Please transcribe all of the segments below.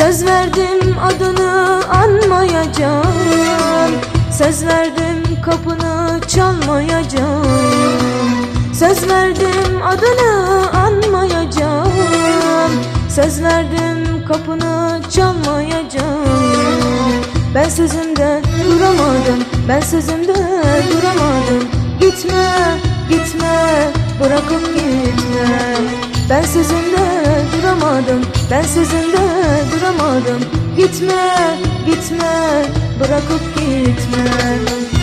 Söz verdim adını anmayacağım. Söz verdim kapını çalmayacağım. Söz verdim adını anmayacağım. Söz verdim kapını çalmayacağım. Ben sözümde duramadım Ben sözümde duramadım. Gitme gitme bırakıp gitme. Ben sözümde duramadım Ben sözümde duramadım Gitme gitme bırakıp gitme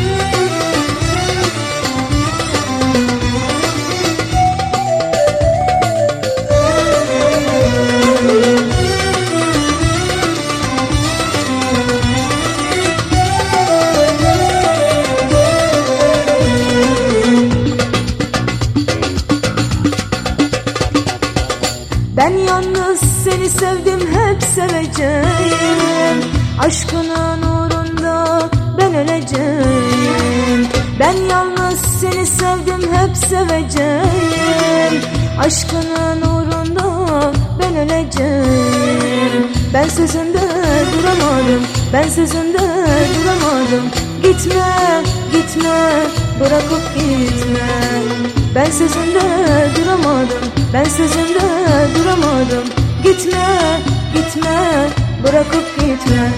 Ben yalnız seni sevdim hep seveceğim. Aşkının uğrunda ben öleceğim. Ben yalnız seni sevdim hep seveceğim. Aşkının uğrunda ben öleceğim. Ben sözümde duramadım Ben sözümde duramadım. Gitme gitme bırakıp gitme Ben sözümde duramadım Ben sözümde duramadım. Gitme gitme bırakıp gitme